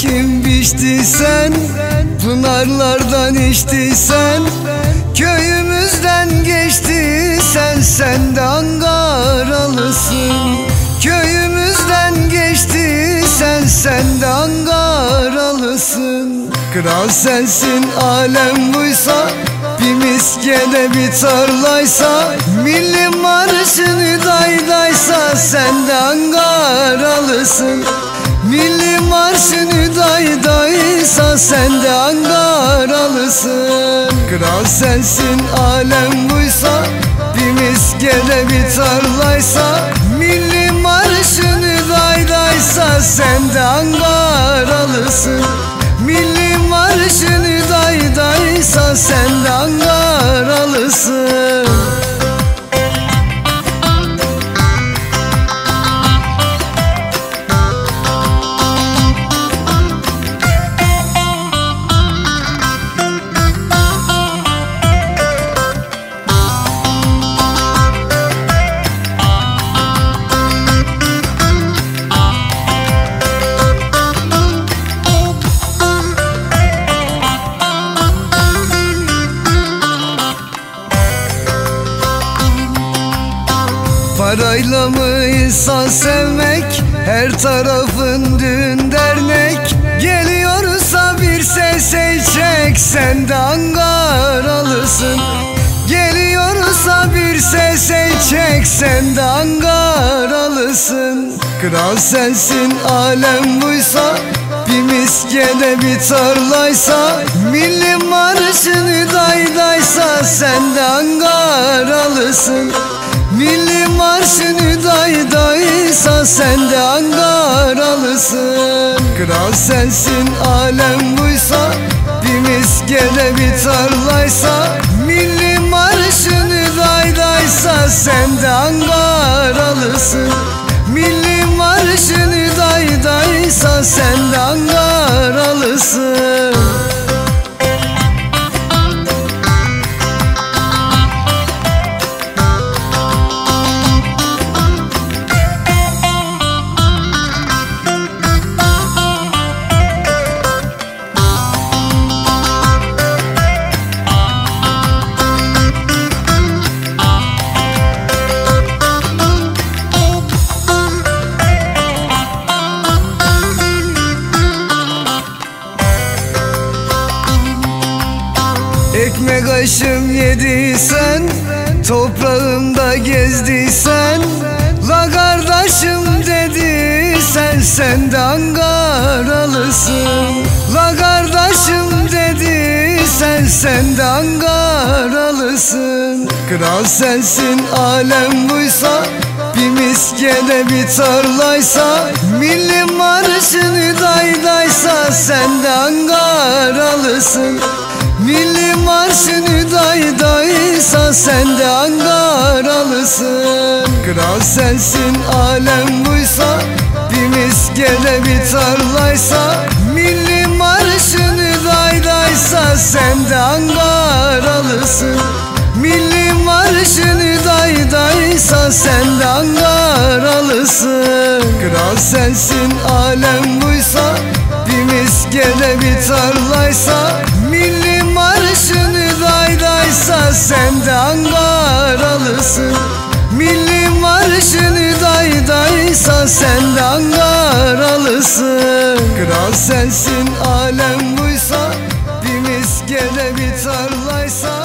ekim biçtiysen Pınarlardan içtiysen Köyümüzden geçtiysen Sen de Angaralısın. Köyümüzden geçtiysen Sen de Angaralısın. Kral sensin alem buysa Bir miskede bir tarlaysa Milli marşını daydaysa Sen de Angaralısın Milli marşını daydaysa Sen de Angaralısın Kral sensin alem buysa Bir miskede bir tarlaysa Parayla mı insan sevmek Her tarafın düğün dernek. Geliyorsa bir ses çek Sen de Angaralısın Geliyorsa bir ses çek Sen de Angaralısın Kral sensin alem buysa Bir miskede bir tarlaysa. Milli marşını daydaysa Sen de Angaralısın Milli marşını daydaysa sen de Angaralısın. Kral sensin alem buysa Bir miskede bir tarlaysa. Milli marşını daydaysa sen de Angaralısın. Milli marşını daydaysa sen Ekmek aşım yediysen Toprağımda gezdiysen La kardeşim dediysen Sen de Angaralısın La kardeşim dediysen Sen de Angaralısın Kral sensin alem buysa Bir miskede bir tarlaysa Milli marşını daydaysa Sen de Angaralısın Milli marşını daydaysa sen de Angaralısın. Kral sensin alem buysa Bir miskede bir tarlaysa. Milli marşını daydaysa sen de Angaralısın. Milli marşını daydaysa sen de Angaralısın. Kral sensin alem buysa Bir miskede bir tarlaysa Angaralısın Milli marşını daydaysa sen de Angaralısın Kral sensin alem buysa Bir miskede bir tarlaysa